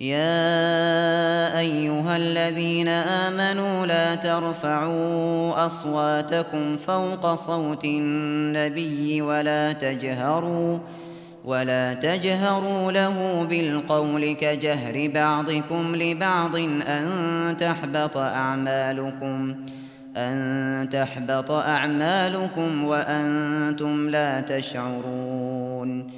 يا أيها الذين آمنوا لا ترفعوا أصواتكم فوق صوت النبي ولا تجهروا ولا تجهروا له بالقول كجهر بعضكم لبعض أن تحبط أعمالكم أن تحبط أعمالكم وأنتم لا تشعرون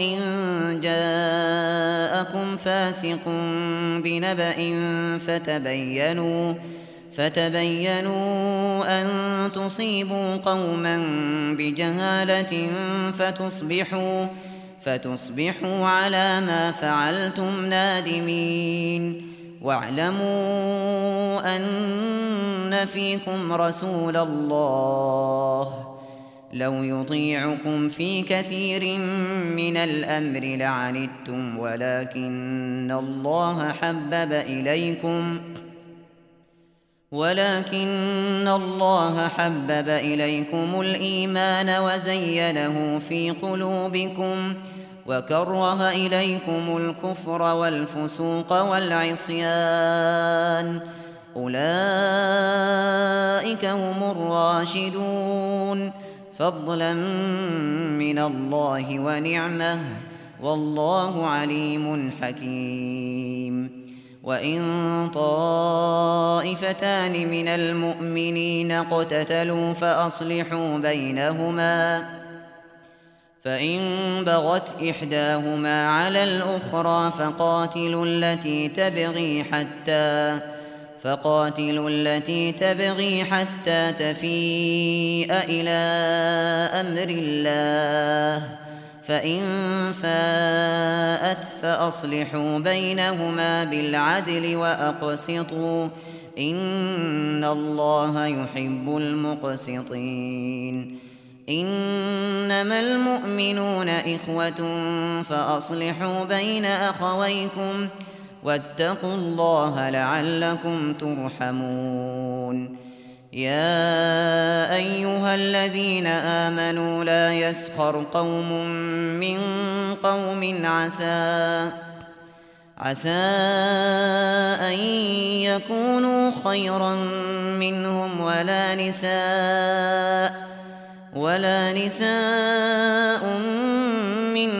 إن جاءكم فاسق بنبأ فتبينوا فتبينوا أن تصيبوا قوما بجهالة فتصبحوا فتصبحوا على ما فعلتم نادمين. واعلموا أن فيكم رسول الله لو يطيعكم في كثير من الأمر لعنتم ولكن الله حبب إليكم ولكن الله حبب إليكم الإيمان وزينه في قلوبكم وكره إليكم الكفر والفسوق والعصيان. أولئك هم الراشدون. فضلا من الله ونعمه والله عليم حكيم. وإن طائفتان من المؤمنين اقتتلوا فأصلحوا بينهما فإن بغت إحداهما على الأخرى فقاتلوا التي تبغي حتى فقاتلوا التي تبغي حتى تفيء إلى أمر الله. فإن فاءت فأصلحوا بينهما بالعدل وأقسطوا. إن الله يحب المقسطين. إنما المؤمنون إخوة فأصلحوا بين أخويكم. واتقوا الله لعلكم ترحمون. يا أيها الذين آمنوا لا يسخر قوم من قوم عسى عسى أن يكونوا خيرا منهم ولا نساء ولا نساء من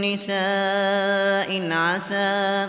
نساء عسى.